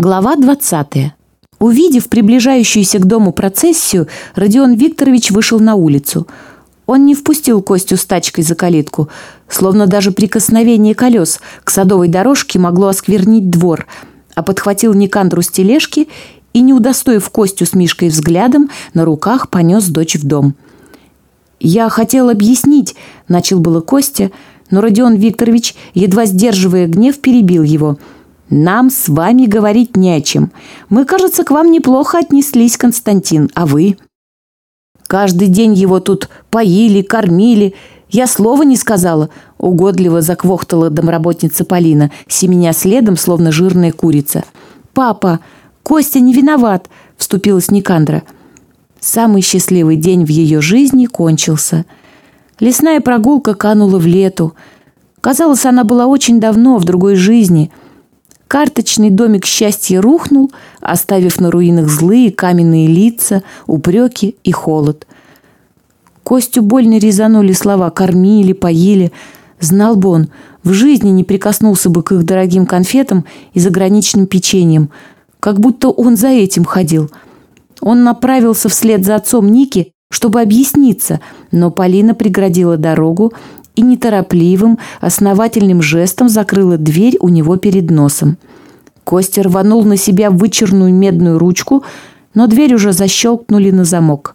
Глава 20. Увидев приближающуюся к дому процессию, Родион Викторович вышел на улицу. Он не впустил Костю с тачкой за калитку, словно даже прикосновение колес к садовой дорожке могло осквернить двор, а подхватил Никандру с тележки и, не удостоив Костю с Мишкой взглядом, на руках понес дочь в дом. «Я хотел объяснить», — начал было Костя, но Родион Викторович, едва сдерживая гнев, перебил его — «Нам с вами говорить не о чем. Мы, кажется, к вам неплохо отнеслись, Константин, а вы?» «Каждый день его тут поили, кормили. Я слова не сказала», — угодливо заквохтала домработница Полина, семеня следом, словно жирная курица. «Папа, Костя не виноват», — вступилась Никандра. Самый счастливый день в ее жизни кончился. Лесная прогулка канула в лету. Казалось, она была очень давно, в другой жизни — Карточный домик счастья рухнул, оставив на руинах злые каменные лица, упреки и холод. Костю больно резанули слова «кормили», «поили». Знал бы он, в жизни не прикоснулся бы к их дорогим конфетам и заграничным печеньем, как будто он за этим ходил. Он направился вслед за отцом Ники, чтобы объясниться, но Полина преградила дорогу, и неторопливым, основательным жестом закрыла дверь у него перед носом. Костя рванул на себя вычерную медную ручку, но дверь уже защелкнули на замок.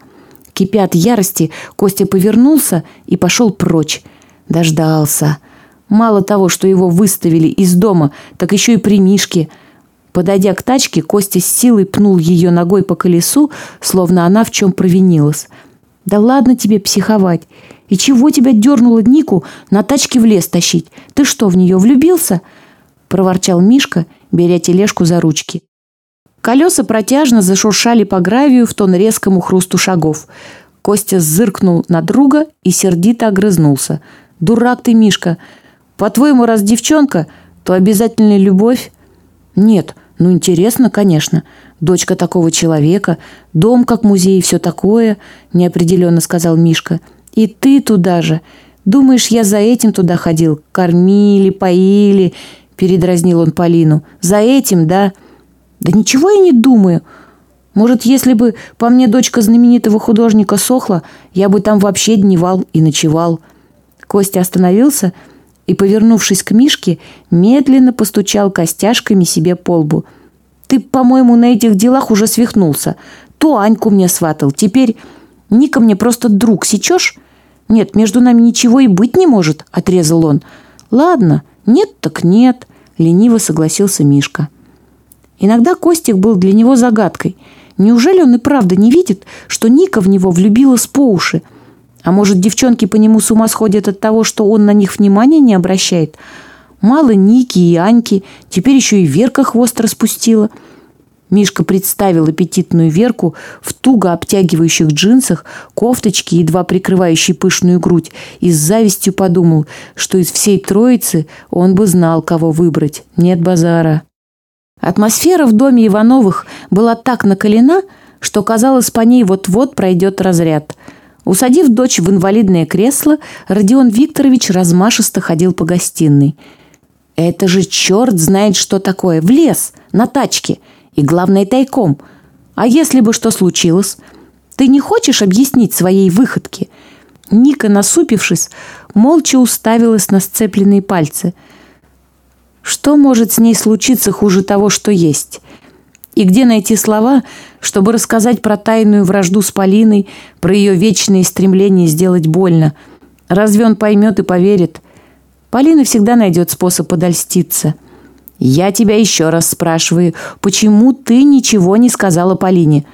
Кипя от ярости, Костя повернулся и пошел прочь. Дождался. Мало того, что его выставили из дома, так еще и при мишке. – Подойдя к тачке, Костя с силой пнул ее ногой по колесу, словно она в чем провинилась. «Да ладно тебе психовать. И чего тебя дернуло Нику на тачке в лес тащить? Ты что, в нее влюбился?» – проворчал Мишка, беря тележку за ручки. Колеса протяжно зашуршали по гравию в тон резкому хрусту шагов. Костя зыркнул на друга и сердито огрызнулся. «Дурак ты, Мишка! По-твоему, раз девчонка, то обязательно любовь?» «Нет, ну интересно, конечно. Дочка такого человека, дом как музей и все такое», – неопределенно сказал Мишка – и ты туда же. Думаешь, я за этим туда ходил? Кормили, поили, передразнил он Полину. За этим, да? Да ничего я не думаю. Может, если бы по мне дочка знаменитого художника сохла, я бы там вообще дневал и ночевал. Костя остановился и, повернувшись к Мишке, медленно постучал костяшками себе по лбу. «Ты, по-моему, на этих делах уже свихнулся. То Аньку мне сватал, теперь Ника мне просто друг сечешь?» «Нет, между нами ничего и быть не может», — отрезал он. «Ладно, нет так нет», — лениво согласился Мишка. Иногда Костик был для него загадкой. Неужели он и правда не видит, что Ника в него влюбилась по уши? А может, девчонки по нему с ума сходят от того, что он на них внимания не обращает? Мало Ники и Аньки, теперь еще и Верка хвост распустила — Мишка представил аппетитную Верку в туго обтягивающих джинсах, кофточке, едва прикрывающей пышную грудь, и с завистью подумал, что из всей троицы он бы знал, кого выбрать. Нет базара. Атмосфера в доме Ивановых была так накалена, что, казалось, по ней вот-вот пройдет разряд – Усадив дочь в инвалидное кресло, Родион Викторович размашисто ходил по гостиной. «Это же черт знает, что такое! В лес! На тачке! И главное, тайком. А если бы что случилось? Ты не хочешь объяснить своей выходке?» Ника, насупившись, молча уставилась на сцепленные пальцы. «Что может с ней случиться хуже того, что есть?» И где найти слова, чтобы рассказать про тайную вражду с Полиной, про ее вечные стремления сделать больно? Разве он поймет и поверит? Полина всегда найдет способ подольститься. «Я тебя еще раз спрашиваю, почему ты ничего не сказала Полине?»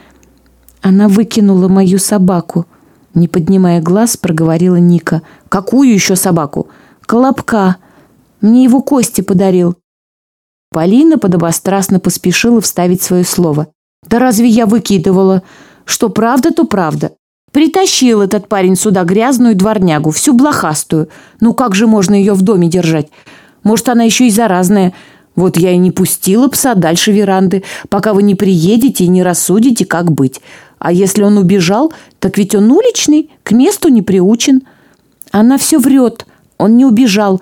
«Она выкинула мою собаку», — не поднимая глаз, проговорила Ника. «Какую еще собаку?» «Колобка. Мне его Кости подарил». Полина подобострастно поспешила вставить свое слово. «Да разве я выкидывала? Что правда, то правда. Притащил этот парень сюда грязную дворнягу, всю блохастую. Ну как же можно ее в доме держать? Может, она еще и заразная. Вот я и не пустила пса дальше веранды, пока вы не приедете и не рассудите, как быть. А если он убежал, так ведь он уличный, к месту не приучен. Она все врет. Он не убежал.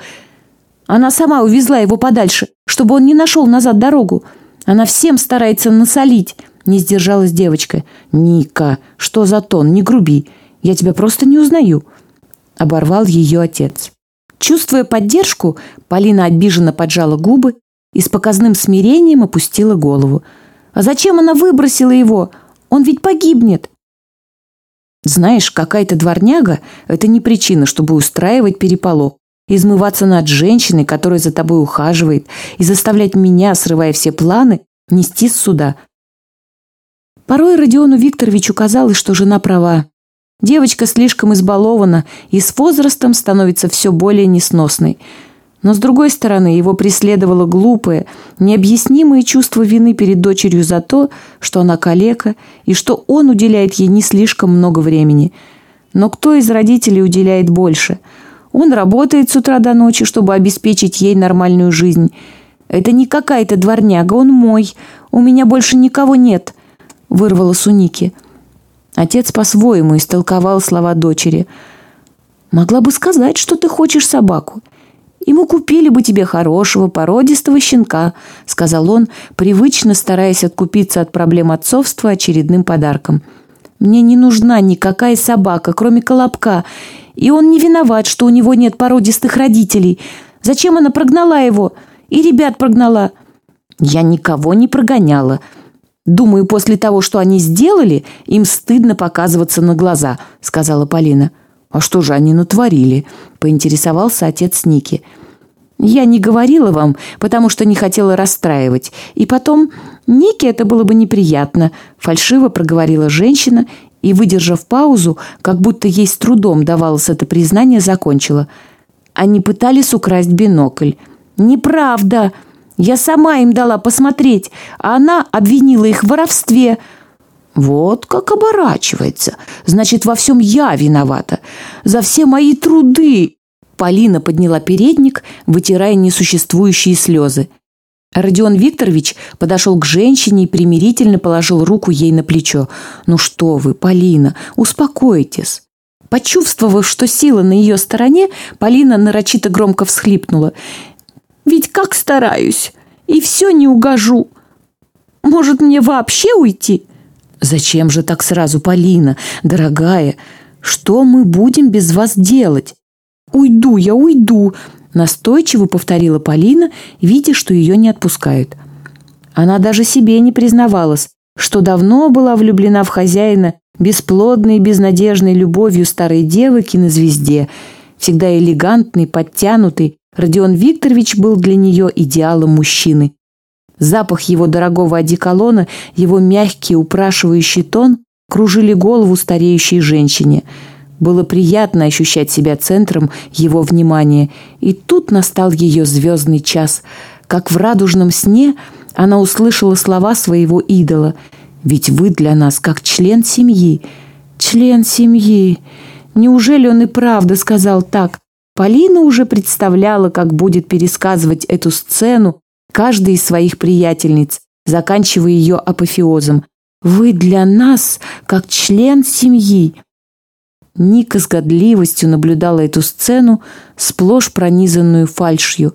Она сама увезла его подальше, чтобы он не нашел назад дорогу. Она всем старается насолить. Не сдержалась девочка. «Ника, что за тон? Не груби. Я тебя просто не узнаю». Оборвал ее отец. Чувствуя поддержку, Полина обиженно поджала губы и с показным смирением опустила голову. «А зачем она выбросила его? Он ведь погибнет!» Знаешь, какая-то дворняга – это не причина, чтобы устраивать переполох, измываться над женщиной, которая за тобой ухаживает, и заставлять меня, срывая все планы, нести сюда. Порой Родиону Викторовичу казалось, что жена права. Девочка слишком избалована и с возрастом становится все более несносной – но, с другой стороны, его преследовало глупое, необъяснимое чувство вины перед дочерью за то, что она калека и что он уделяет ей не слишком много времени. Но кто из родителей уделяет больше? Он работает с утра до ночи, чтобы обеспечить ей нормальную жизнь. «Это не какая-то дворняга, он мой. У меня больше никого нет», — вырвала Суники. Отец по-своему истолковал слова дочери. «Могла бы сказать, что ты хочешь собаку». Ему купили бы тебе хорошего породистого щенка», — сказал он, привычно стараясь откупиться от проблем отцовства очередным подарком. «Мне не нужна никакая собака, кроме Колобка, и он не виноват, что у него нет породистых родителей. Зачем она прогнала его? И ребят прогнала». «Я никого не прогоняла», «Думаю, после того, что они сделали, им стыдно показываться на глаза», — сказала Полина. «А что же они натворили?» – поинтересовался отец Ники. «Я не говорила вам, потому что не хотела расстраивать. И потом, Нике это было бы неприятно», – фальшиво проговорила женщина и, выдержав паузу, как будто ей с трудом давалось это признание, закончила. Они пытались украсть бинокль. «Неправда! Я сама им дала посмотреть, а она обвинила их в воровстве», вот как оборачивается. Значит, во всем я виновата. За все мои труды. Полина подняла передник, вытирая несуществующие слезы. Родион Викторович подошел к женщине и примирительно положил руку ей на плечо. «Ну что вы, Полина, успокойтесь». Почувствовав, что сила на ее стороне, Полина нарочито громко всхлипнула. «Ведь как стараюсь! И все не угожу! Может, мне вообще уйти?» «Зачем же так сразу, Полина, дорогая? Что мы будем без вас делать?» «Уйду я, уйду!» – настойчиво повторила Полина, видя, что ее не отпускают. Она даже себе не признавалась, что давно была влюблена в хозяина бесплодной и безнадежной любовью старой девы кинозвезде. Всегда элегантный, подтянутый, Родион Викторович был для нее идеалом мужчины, Запах его дорогого одеколона, его мягкий упрашивающий тон кружили голову стареющей женщине. Было приятно ощущать себя центром его внимания. И тут настал ее звездный час. Как в радужном сне она услышала слова своего идола. «Ведь вы для нас как член семьи». «Член семьи». Неужели он и правда сказал так? Полина уже представляла, как будет пересказывать эту сцену каждой из своих приятельниц, заканчивая ее апофеозом. «Вы для нас, как член семьи!» Ника с годливостью наблюдала эту сцену, сплошь пронизанную фальшью.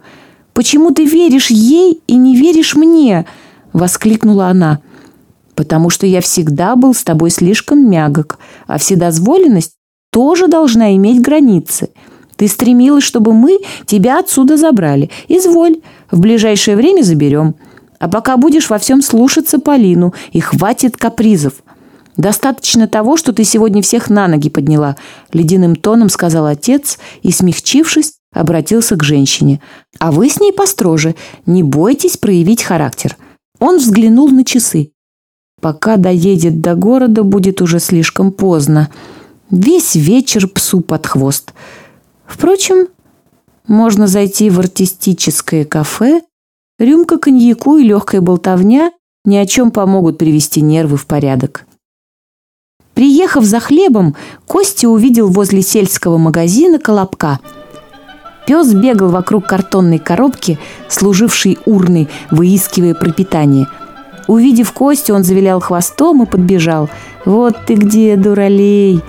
«Почему ты веришь ей и не веришь мне?» — воскликнула она. «Потому что я всегда был с тобой слишком мягок, а вседозволенность тоже должна иметь границы. Ты стремилась, чтобы мы тебя отсюда забрали. Изволь, в ближайшее время заберем. А пока будешь во всем слушаться Полину, и хватит капризов. Достаточно того, что ты сегодня всех на ноги подняла, ледяным тоном сказал отец и, смягчившись, обратился к женщине. А вы с ней построже, не бойтесь проявить характер. Он взглянул на часы. Пока доедет до города, будет уже слишком поздно. Весь вечер псу под хвост. Впрочем, можно зайти в артистическое кафе, рюмка коньяку и легкая болтовня ни о чем помогут привести нервы в порядок. Приехав за хлебом, Костя увидел возле сельского магазина колобка. Пес бегал вокруг картонной коробки, служившей урной, выискивая пропитание. Увидев Костю, он завилял хвостом и подбежал. «Вот ты где, дуралей!»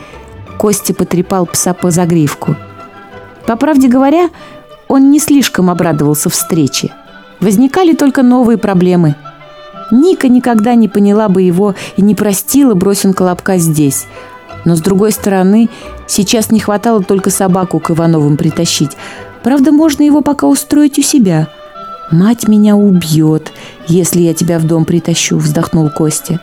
Костя потрепал пса по загривку. По правде говоря, он не слишком обрадовался встрече. Возникали только новые проблемы. Ника никогда не поняла бы его и не простила бросен колобка здесь. Но, с другой стороны, сейчас не хватало только собаку к Ивановым притащить. Правда, можно его пока устроить у себя. «Мать меня убьет, если я тебя в дом притащу», — вздохнул Костя.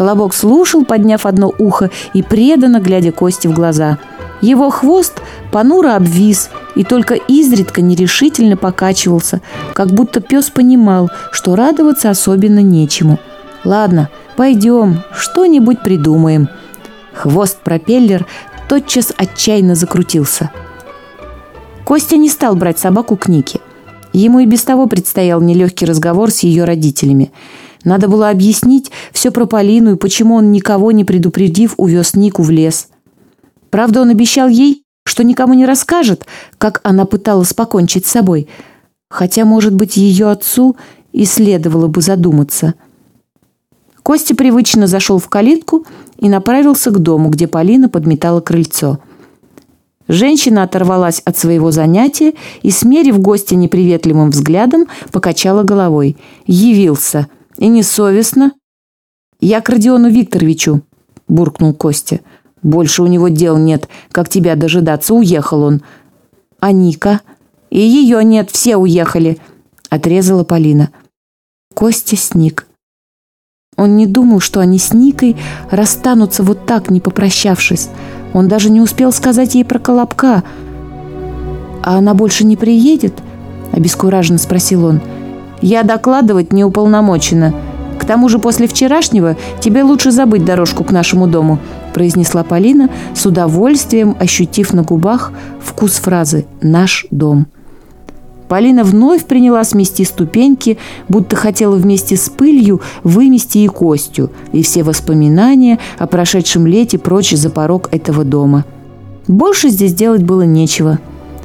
Колобок слушал, подняв одно ухо и преданно глядя Кости в глаза. Его хвост понуро обвис и только изредка нерешительно покачивался, как будто пес понимал, что радоваться особенно нечему. «Ладно, пойдем, что-нибудь придумаем». Хвост-пропеллер тотчас отчаянно закрутился. Костя не стал брать собаку к Нике. Ему и без того предстоял нелегкий разговор с ее родителями – надо было объяснить все про Полину и почему он, никого не предупредив, увез Нику в лес. Правда, он обещал ей, что никому не расскажет, как она пыталась покончить с собой, хотя, может быть, ее отцу и следовало бы задуматься. Костя привычно зашел в калитку и направился к дому, где Полина подметала крыльцо. Женщина оторвалась от своего занятия и, смерив гостя неприветливым взглядом, покачала головой. «Явился!» И несовестно. Я к Родиону Викторовичу, буркнул Костя. Больше у него дел нет, как тебя дожидаться. Уехал он. А Ника? И ее нет, все уехали, отрезала Полина. Костя сник. Он не думал, что они с Никой расстанутся вот так, не попрощавшись. Он даже не успел сказать ей про Колобка. «А она больше не приедет?» – обескураженно спросил он. – я докладывать не уполномочена. К тому же после вчерашнего тебе лучше забыть дорожку к нашему дому», произнесла Полина, с удовольствием ощутив на губах вкус фразы «наш дом». Полина вновь приняла смести ступеньки, будто хотела вместе с пылью вымести и Костю, и все воспоминания о прошедшем лете прочь за порог этого дома. Больше здесь делать было нечего.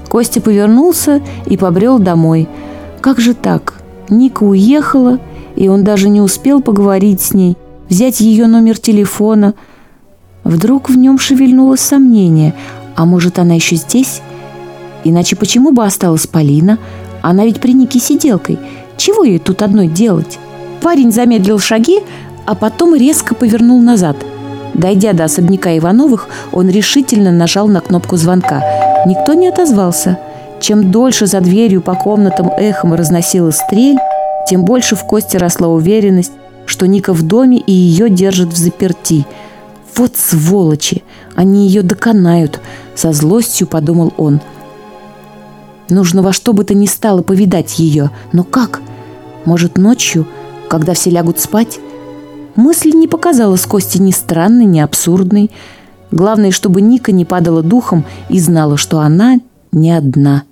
Костя повернулся и побрел домой. «Как же так? Ника уехала, и он даже не успел поговорить с ней, взять ее номер телефона. Вдруг в нем шевельнулось сомнение. А может, она еще здесь? Иначе почему бы осталась Полина? Она ведь при Нике сиделкой. Чего ей тут одной делать? Парень замедлил шаги, а потом резко повернул назад. Дойдя до особняка Ивановых, он решительно нажал на кнопку звонка. Никто не отозвался. Чем дольше за дверью по комнатам эхом разносилась стрель, тем больше в кости росла уверенность, что Ника в доме и ее держат в заперти. «Вот сволочи! Они ее доконают!» — со злостью подумал он. Нужно во что бы то ни стало повидать ее. Но как? Может, ночью, когда все лягут спать? Мысль не показалась Косте ни странной, ни абсурдной. Главное, чтобы Ника не падала духом и знала, что она не одна.